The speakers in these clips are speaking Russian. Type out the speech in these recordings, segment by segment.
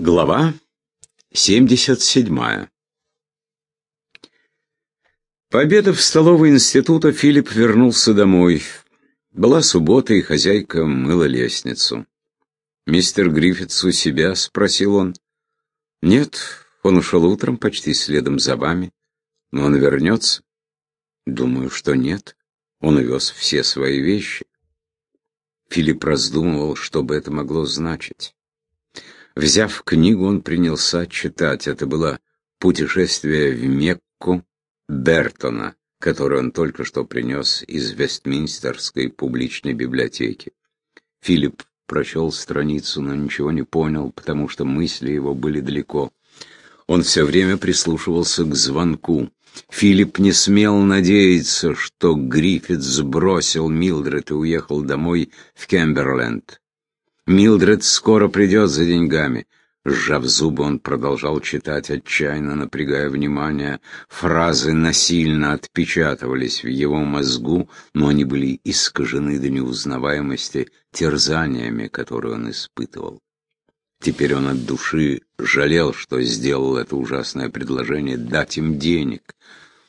Глава 77 Пообедав в столовой института, Филипп вернулся домой. Была суббота, и хозяйка мыла лестницу. «Мистер Гриффитс у себя?» — спросил он. «Нет, он ушел утром почти следом за вами. Но он вернется?» «Думаю, что нет. Он увез все свои вещи». Филипп раздумывал, что бы это могло значить. Взяв книгу, он принялся читать. Это было «Путешествие в Мекку» Бертона, которое он только что принес из Вестминстерской публичной библиотеки. Филипп прочел страницу, но ничего не понял, потому что мысли его были далеко. Он все время прислушивался к звонку. Филипп не смел надеяться, что Гриффит сбросил Милдред и уехал домой в Кемберленд. Милдред скоро придет за деньгами. Сжав зубы, он продолжал читать, отчаянно напрягая внимание. Фразы насильно отпечатывались в его мозгу, но они были искажены до неузнаваемости терзаниями, которые он испытывал. Теперь он от души жалел, что сделал это ужасное предложение дать им денег.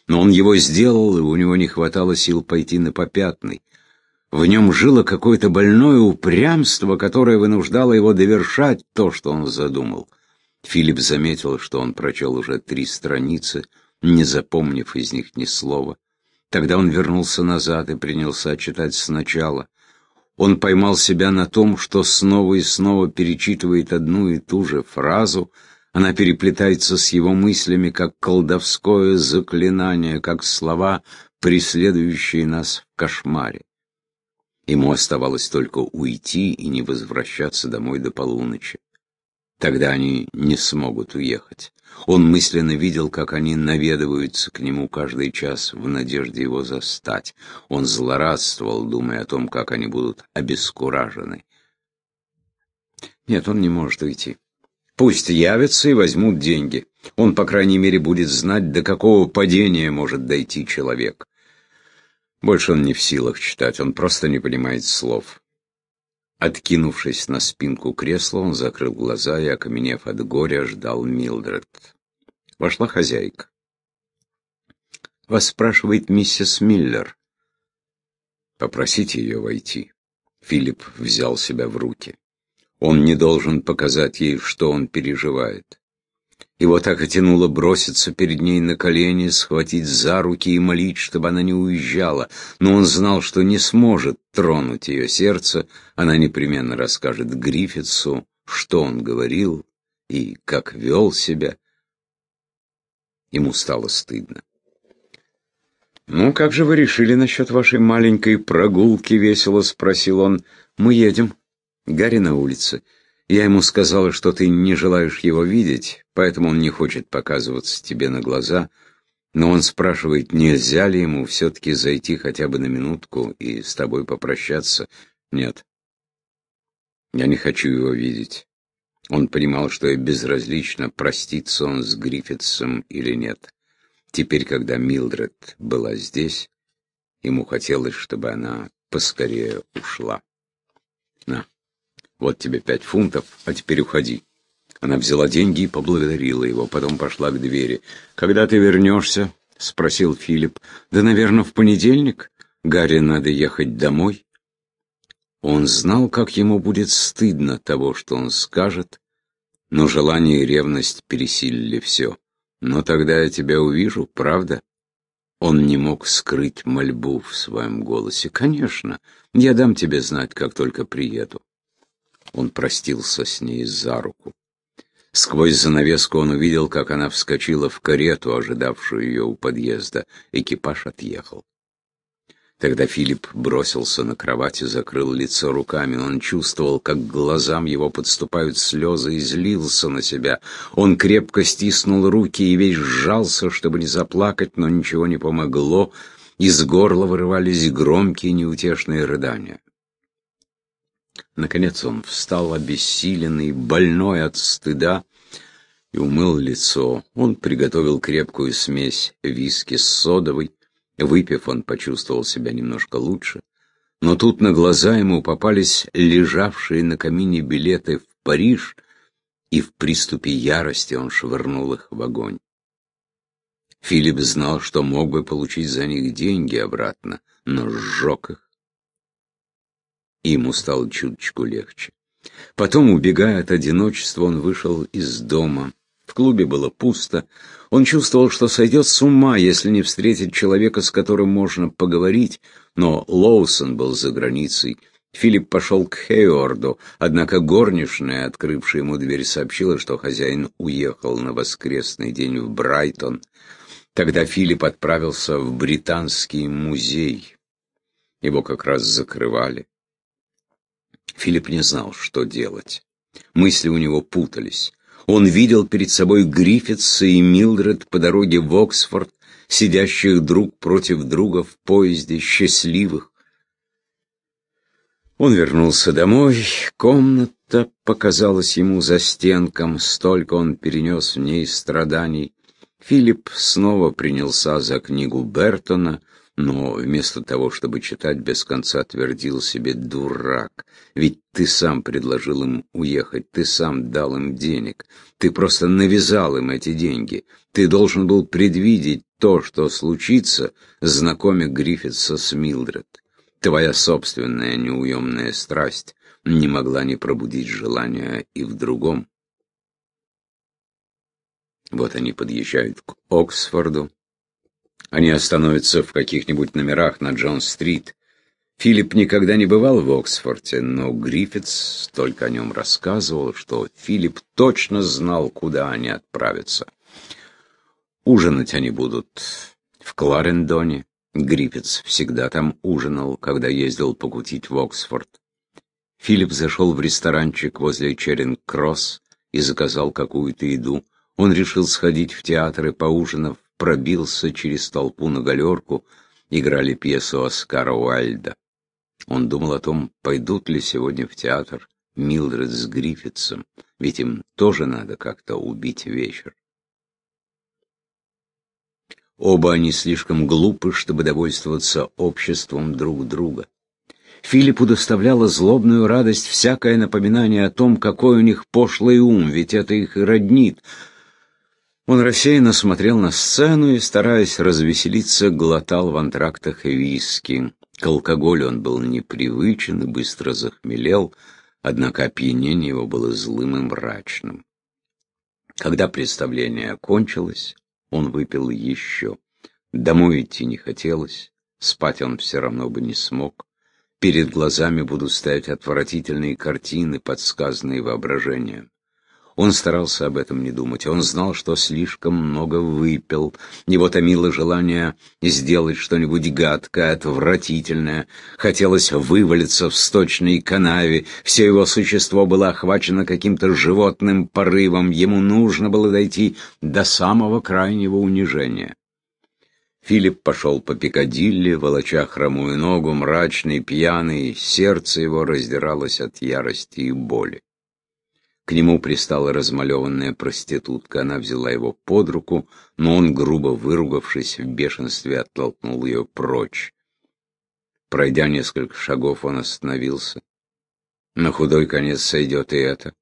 Но он его сделал, и у него не хватало сил пойти на попятный. В нем жило какое-то больное упрямство, которое вынуждало его довершать то, что он задумал. Филипп заметил, что он прочел уже три страницы, не запомнив из них ни слова. Тогда он вернулся назад и принялся читать сначала. Он поймал себя на том, что снова и снова перечитывает одну и ту же фразу. Она переплетается с его мыслями, как колдовское заклинание, как слова, преследующие нас в кошмаре. Ему оставалось только уйти и не возвращаться домой до полуночи. Тогда они не смогут уехать. Он мысленно видел, как они наведываются к нему каждый час в надежде его застать. Он злорадствовал, думая о том, как они будут обескуражены. Нет, он не может уйти. Пусть явятся и возьмут деньги. Он, по крайней мере, будет знать, до какого падения может дойти человек. Больше он не в силах читать, он просто не понимает слов. Откинувшись на спинку кресла, он закрыл глаза и, окаменев от горя, ждал Милдред. Вошла хозяйка. «Вас спрашивает миссис Миллер». «Попросите ее войти». Филипп взял себя в руки. Он не должен показать ей, что он переживает. Его так и тянуло броситься перед ней на колени, схватить за руки и молить, чтобы она не уезжала. Но он знал, что не сможет тронуть ее сердце. Она непременно расскажет Гриффитсу, что он говорил и как вел себя. Ему стало стыдно. «Ну, как же вы решили насчет вашей маленькой прогулки?» — весело спросил он. «Мы едем. Гарри на улице. Я ему сказала, что ты не желаешь его видеть, поэтому он не хочет показываться тебе на глаза. Но он спрашивает, нельзя ли ему все-таки зайти хотя бы на минутку и с тобой попрощаться. Нет. Я не хочу его видеть. Он понимал, что и безразлично, простится он с Гриффитсом или нет. Теперь, когда Милдред была здесь, ему хотелось, чтобы она поскорее ушла. На. Вот тебе пять фунтов, а теперь уходи. Она взяла деньги и поблагодарила его, потом пошла к двери. «Когда ты вернешься?» — спросил Филипп. «Да, наверное, в понедельник. Гарри надо ехать домой». Он знал, как ему будет стыдно того, что он скажет, но желание и ревность пересилили все. «Но тогда я тебя увижу, правда?» Он не мог скрыть мольбу в своем голосе. «Конечно, я дам тебе знать, как только приеду». Он простился с ней за руку. Сквозь занавеску он увидел, как она вскочила в карету, ожидавшую ее у подъезда. Экипаж отъехал. Тогда Филипп бросился на кровать и закрыл лицо руками. Он чувствовал, как глазам его подступают слезы, и злился на себя. Он крепко стиснул руки и весь сжался, чтобы не заплакать, но ничего не помогло. Из горла вырывались громкие неутешные рыдания. Наконец он встал обессиленный, больной от стыда, и умыл лицо. Он приготовил крепкую смесь виски с содовой. Выпив, он почувствовал себя немножко лучше. Но тут на глаза ему попались лежавшие на камине билеты в Париж, и в приступе ярости он швырнул их в огонь. Филипп знал, что мог бы получить за них деньги обратно, но сжег их. Ему стало чуточку легче. Потом, убегая от одиночества, он вышел из дома. В клубе было пусто. Он чувствовал, что сойдет с ума, если не встретит человека, с которым можно поговорить, но Лоусон был за границей. Филипп пошел к Хейорду, однако горничная, открывшая ему дверь, сообщила, что хозяин уехал на воскресный день в Брайтон. Тогда Филипп отправился в Британский музей. Его как раз закрывали. Филипп не знал, что делать. Мысли у него путались. Он видел перед собой Гриффитса и Милдред по дороге в Оксфорд, сидящих друг против друга в поезде, счастливых. Он вернулся домой, комната показалась ему за стенком, столько он перенес в ней страданий. Филипп снова принялся за книгу Бертона, но вместо того, чтобы читать, без конца твердил себе «дурак». Ведь ты сам предложил им уехать, ты сам дал им денег, ты просто навязал им эти деньги. Ты должен был предвидеть то, что случится, знакомя Гриффитса с Милдред. Твоя собственная неуемная страсть не могла не пробудить желания и в другом. Вот они подъезжают к Оксфорду. Они остановятся в каких-нибудь номерах на Джон-стрит. Филипп никогда не бывал в Оксфорде, но Гриффитс только о нем рассказывал, что Филипп точно знал, куда они отправятся. Ужинать они будут в Кларендоне. Гриффитс всегда там ужинал, когда ездил покутить в Оксфорд. Филипп зашел в ресторанчик возле Черинг-Кросс и заказал какую-то еду. Он решил сходить в театр и, поужинав, пробился через толпу на галерку, играли пьесу Оскара Уайльда. Он думал о том, пойдут ли сегодня в театр Милдред с Гриффитсом, ведь им тоже надо как-то убить вечер. Оба они слишком глупы, чтобы довольствоваться обществом друг друга. Филиппу доставляло злобную радость всякое напоминание о том, какой у них пошлый ум, ведь это их роднит. Он рассеянно смотрел на сцену и, стараясь развеселиться, глотал в антрактах виски. К алкоголю он был непривычен и быстро захмелел, однако опьянение его было злым и мрачным. Когда представление окончилось, он выпил еще. Домой идти не хотелось, спать он все равно бы не смог. Перед глазами будут стоять отвратительные картины, подсказанные воображением. Он старался об этом не думать. Он знал, что слишком много выпил. Его томило желание сделать что-нибудь гадкое, отвратительное. Хотелось вывалиться в сточной канаве. Все его существо было охвачено каким-то животным порывом. Ему нужно было дойти до самого крайнего унижения. Филипп пошел по Пикадилли, волоча хромую ногу, мрачный, пьяный, сердце его раздиралось от ярости и боли. К нему пристала размалеванная проститутка. Она взяла его под руку, но он, грубо выругавшись, в бешенстве оттолкнул ее прочь. Пройдя несколько шагов, он остановился. На худой конец сойдет и это.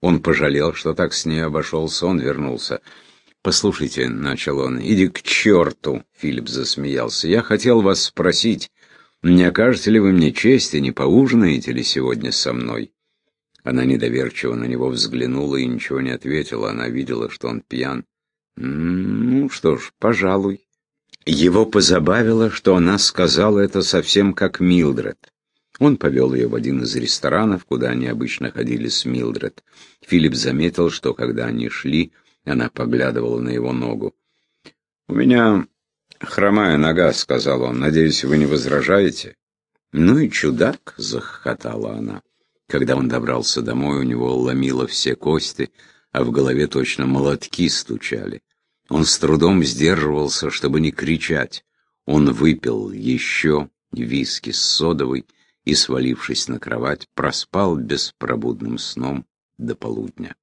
Он пожалел, что так с ней обошелся, он вернулся. «Послушайте», — начал он, — «иди к черту», — Филипп засмеялся. «Я хотел вас спросить, не окажете ли вы мне честь и не поужинаете ли сегодня со мной?» Она недоверчиво на него взглянула и ничего не ответила. Она видела, что он пьян. «Ну что ж, пожалуй». Его позабавило, что она сказала это совсем как Милдред. Он повел ее в один из ресторанов, куда они обычно ходили с Милдред. Филипп заметил, что когда они шли, она поглядывала на его ногу. «У меня хромая нога», — сказал он. «Надеюсь, вы не возражаете?» «Ну и чудак», — захохотала она. Когда он добрался домой, у него ломило все кости, а в голове точно молотки стучали. Он с трудом сдерживался, чтобы не кричать. Он выпил еще виски с содовой и, свалившись на кровать, проспал беспробудным сном до полудня.